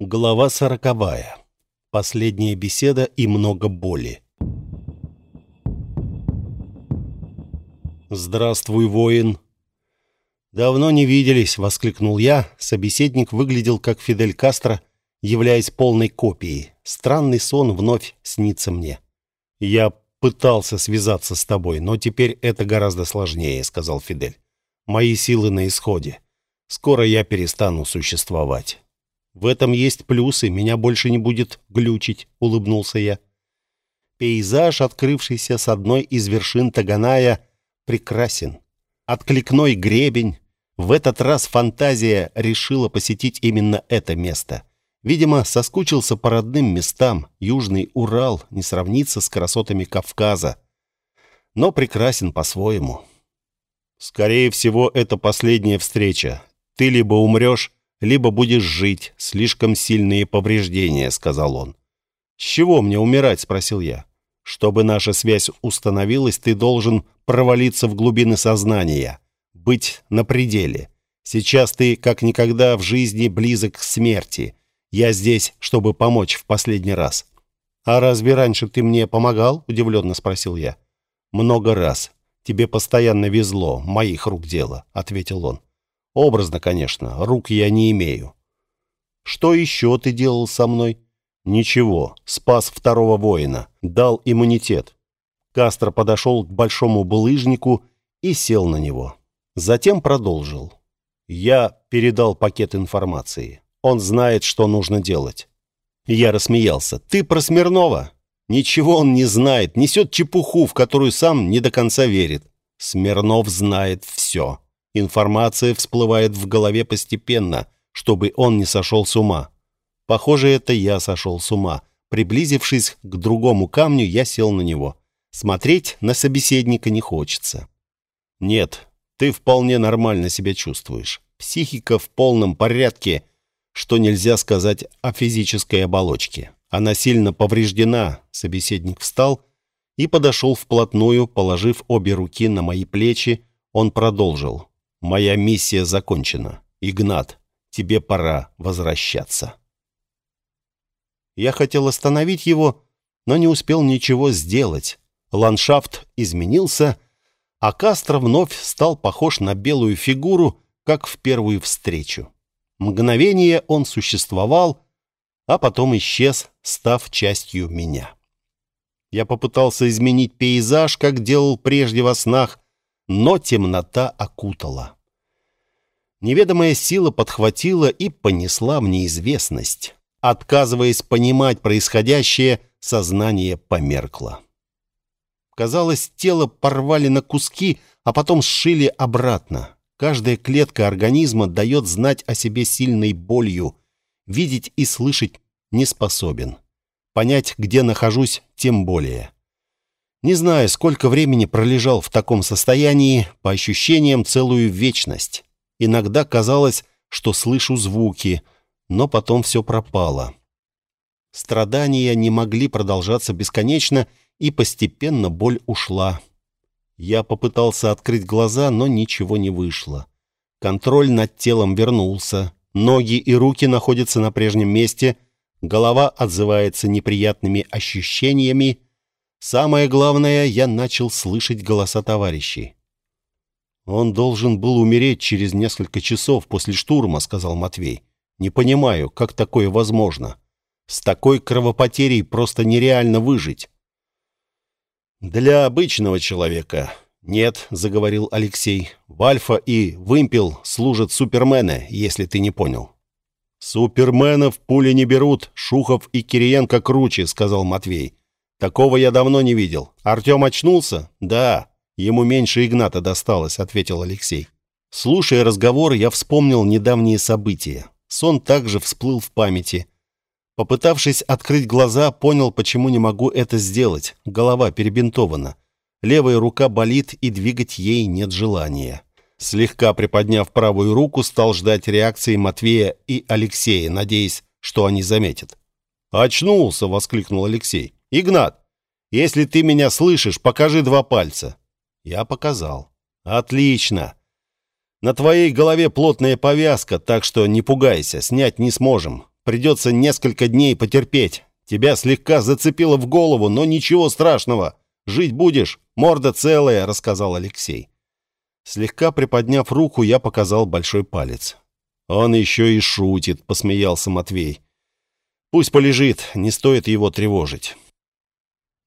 Глава сороковая. Последняя беседа и много боли. «Здравствуй, воин!» «Давно не виделись», — воскликнул я. Собеседник выглядел как Фидель Кастро, являясь полной копией. Странный сон вновь снится мне. «Я пытался связаться с тобой, но теперь это гораздо сложнее», — сказал Фидель. «Мои силы на исходе. Скоро я перестану существовать». «В этом есть плюсы, меня больше не будет глючить», — улыбнулся я. Пейзаж, открывшийся с одной из вершин Таганая, прекрасен. Откликной гребень. В этот раз фантазия решила посетить именно это место. Видимо, соскучился по родным местам. Южный Урал не сравнится с красотами Кавказа. Но прекрасен по-своему. Скорее всего, это последняя встреча. Ты либо умрешь, либо будешь жить. Слишком сильные повреждения», — сказал он. «С чего мне умирать?» — спросил я. «Чтобы наша связь установилась, ты должен провалиться в глубины сознания, быть на пределе. Сейчас ты, как никогда в жизни, близок к смерти. Я здесь, чтобы помочь в последний раз». «А разве раньше ты мне помогал?» — удивленно спросил я. «Много раз. Тебе постоянно везло, моих рук дело», — ответил он. Образно, конечно, рук я не имею. Что еще ты делал со мной? Ничего, спас второго воина, дал иммунитет. Кастро подошел к большому булыжнику и сел на него. Затем продолжил. Я передал пакет информации. Он знает, что нужно делать. Я рассмеялся. Ты про Смирнова? Ничего он не знает, несет чепуху, в которую сам не до конца верит. Смирнов знает все. Информация всплывает в голове постепенно, чтобы он не сошел с ума. Похоже, это я сошел с ума. Приблизившись к другому камню, я сел на него. Смотреть на собеседника не хочется. Нет, ты вполне нормально себя чувствуешь. Психика в полном порядке, что нельзя сказать о физической оболочке. Она сильно повреждена. Собеседник встал и подошел вплотную, положив обе руки на мои плечи, он продолжил. Моя миссия закончена. Игнат, тебе пора возвращаться. Я хотел остановить его, но не успел ничего сделать. Ландшафт изменился, а Кастро вновь стал похож на белую фигуру, как в первую встречу. Мгновение он существовал, а потом исчез, став частью меня. Я попытался изменить пейзаж, как делал прежде во снах, но темнота окутала. Неведомая сила подхватила и понесла в неизвестность. Отказываясь понимать происходящее, сознание померкло. Казалось, тело порвали на куски, а потом сшили обратно. Каждая клетка организма дает знать о себе сильной болью. Видеть и слышать не способен. Понять, где нахожусь, тем более. Не знаю, сколько времени пролежал в таком состоянии, по ощущениям целую вечность. Иногда казалось, что слышу звуки, но потом все пропало. Страдания не могли продолжаться бесконечно, и постепенно боль ушла. Я попытался открыть глаза, но ничего не вышло. Контроль над телом вернулся. Ноги и руки находятся на прежнем месте. Голова отзывается неприятными ощущениями. Самое главное, я начал слышать голоса товарищей. «Он должен был умереть через несколько часов после штурма», — сказал Матвей. «Не понимаю, как такое возможно? С такой кровопотерей просто нереально выжить». «Для обычного человека нет», — заговорил Алексей. «В Альфа и Вымпел служат супермены, если ты не понял». «Суперменов пули не берут, Шухов и Кириенко круче», — сказал Матвей. «Такого я давно не видел. Артем очнулся?» «Да». Ему меньше Игната досталось, ответил Алексей. Слушая разговор, я вспомнил недавние события. Сон также всплыл в памяти. Попытавшись открыть глаза, понял, почему не могу это сделать. Голова перебинтована. Левая рука болит, и двигать ей нет желания. Слегка приподняв правую руку, стал ждать реакции Матвея и Алексея, надеясь, что они заметят. «Очнулся!» — воскликнул Алексей. «Игнат, если ты меня слышишь, покажи два пальца». Я показал. Отлично. На твоей голове плотная повязка, так что не пугайся, снять не сможем. Придется несколько дней потерпеть. Тебя слегка зацепило в голову, но ничего страшного. Жить будешь, морда целая», — рассказал Алексей. Слегка приподняв руку, я показал большой палец. «Он еще и шутит», — посмеялся Матвей. «Пусть полежит, не стоит его тревожить».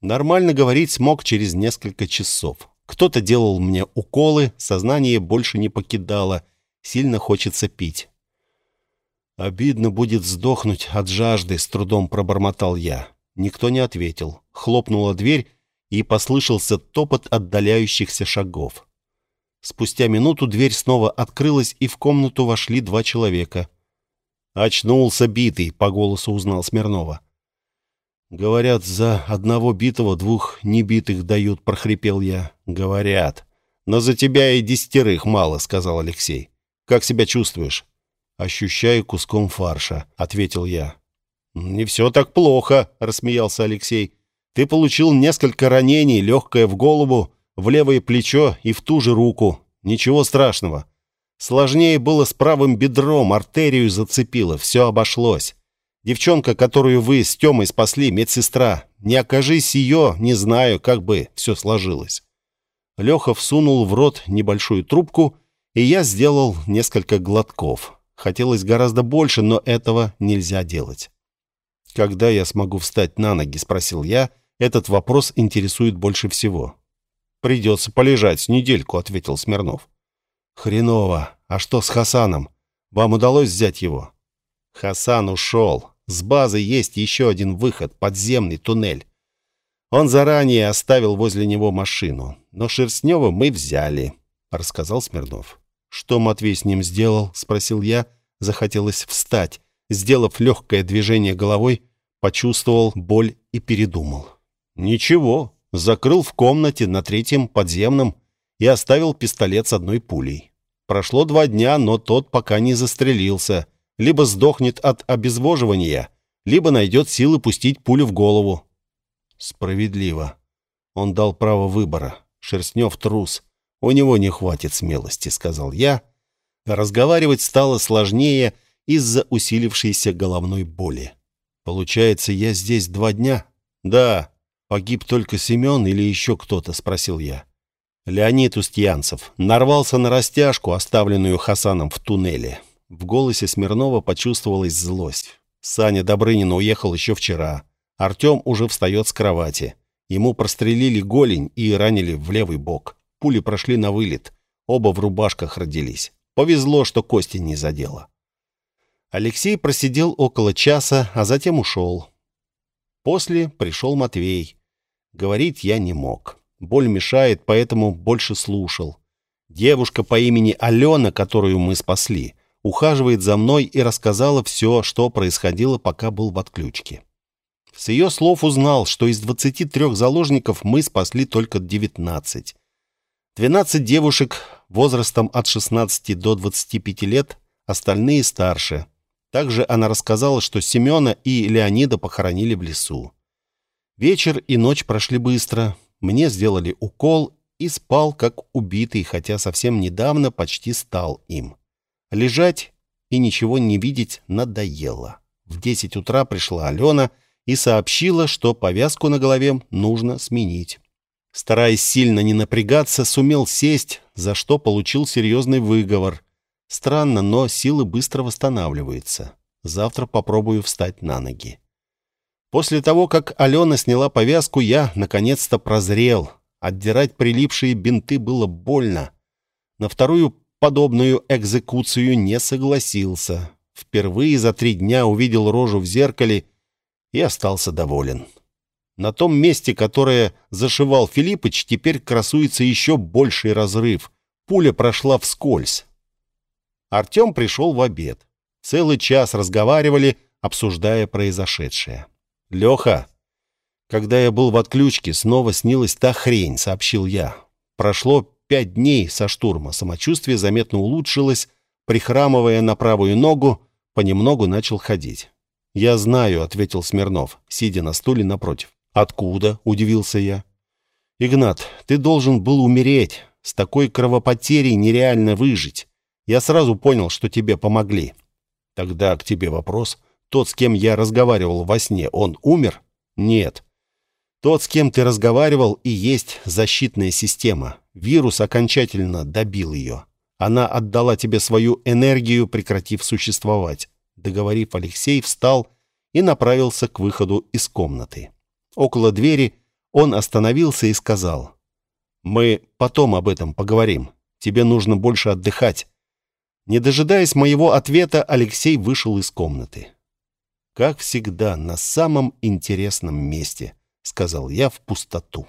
Нормально говорить смог через несколько часов. Кто-то делал мне уколы, сознание больше не покидало, сильно хочется пить. «Обидно будет сдохнуть от жажды», — с трудом пробормотал я. Никто не ответил. Хлопнула дверь, и послышался топот отдаляющихся шагов. Спустя минуту дверь снова открылась, и в комнату вошли два человека. «Очнулся битый», — по голосу узнал Смирнова. «Говорят, за одного битого двух небитых дают», — прохрипел я. «Говорят. Но за тебя и десятерых мало», — сказал Алексей. «Как себя чувствуешь?» «Ощущаю куском фарша», — ответил я. «Не все так плохо», — рассмеялся Алексей. «Ты получил несколько ранений, легкое в голову, в левое плечо и в ту же руку. Ничего страшного. Сложнее было с правым бедром, артерию зацепило, все обошлось. Девчонка, которую вы с Тёмой спасли, медсестра. Не окажись ее, не знаю, как бы все сложилось». Леха всунул в рот небольшую трубку, и я сделал несколько глотков. Хотелось гораздо больше, но этого нельзя делать. «Когда я смогу встать на ноги?» — спросил я. Этот вопрос интересует больше всего. «Придется полежать недельку», — ответил Смирнов. «Хреново. А что с Хасаном? Вам удалось взять его?» Хасан ушел. С базы есть еще один выход, подземный туннель. Он заранее оставил возле него машину. Но Шерстнева мы взяли, — рассказал Смирнов. «Что Матвей с ним сделал?» — спросил я. Захотелось встать. Сделав легкое движение головой, почувствовал боль и передумал. «Ничего». Закрыл в комнате на третьем подземном и оставил пистолет с одной пулей. Прошло два дня, но тот пока не застрелился — либо сдохнет от обезвоживания, либо найдет силы пустить пулю в голову. Справедливо. Он дал право выбора. Шерстнев трус. У него не хватит смелости, сказал я. Разговаривать стало сложнее из-за усилившейся головной боли. Получается, я здесь два дня? Да. Погиб только Семен или еще кто-то, спросил я. Леонид Устьянцев нарвался на растяжку, оставленную Хасаном в туннеле. В голосе Смирнова почувствовалась злость. Саня Добрынин уехал еще вчера. Артем уже встает с кровати. Ему прострелили голень и ранили в левый бок. Пули прошли на вылет. Оба в рубашках родились. Повезло, что кости не задело. Алексей просидел около часа, а затем ушел. После пришел Матвей. Говорить я не мог. Боль мешает, поэтому больше слушал. Девушка по имени Алена, которую мы спасли, ухаживает за мной и рассказала все, что происходило, пока был в отключке. С ее слов узнал, что из 23 заложников мы спасли только 19. 12 девушек возрастом от 16 до 25 лет, остальные старше. Также она рассказала, что Семена и Леонида похоронили в лесу. Вечер и ночь прошли быстро. Мне сделали укол и спал как убитый, хотя совсем недавно почти стал им. Лежать и ничего не видеть надоело. В 10 утра пришла Алена и сообщила, что повязку на голове нужно сменить. Стараясь сильно не напрягаться, сумел сесть, за что получил серьезный выговор. Странно, но силы быстро восстанавливаются. Завтра попробую встать на ноги. После того, как Алена сняла повязку, я наконец-то прозрел. Отдирать прилипшие бинты было больно. На вторую подобную экзекуцию не согласился. Впервые за три дня увидел рожу в зеркале и остался доволен. На том месте, которое зашивал Филиппыч, теперь красуется еще больший разрыв. Пуля прошла вскользь. Артем пришел в обед. Целый час разговаривали, обсуждая произошедшее. «Леха, когда я был в отключке, снова снилась та хрень», — сообщил я. «Прошло пять дней со штурма самочувствие заметно улучшилось, прихрамывая на правую ногу, понемногу начал ходить. «Я знаю», — ответил Смирнов, сидя на стуле напротив. «Откуда?» — удивился я. «Игнат, ты должен был умереть. С такой кровопотерей нереально выжить. Я сразу понял, что тебе помогли». «Тогда к тебе вопрос. Тот, с кем я разговаривал во сне, он умер? Нет. Тот, с кем ты разговаривал, и есть защитная система. Вирус окончательно добил ее. Она отдала тебе свою энергию, прекратив существовать. Договорив, Алексей встал и направился к выходу из комнаты. Около двери он остановился и сказал, «Мы потом об этом поговорим. Тебе нужно больше отдыхать». Не дожидаясь моего ответа, Алексей вышел из комнаты. «Как всегда, на самом интересном месте», — сказал я в пустоту.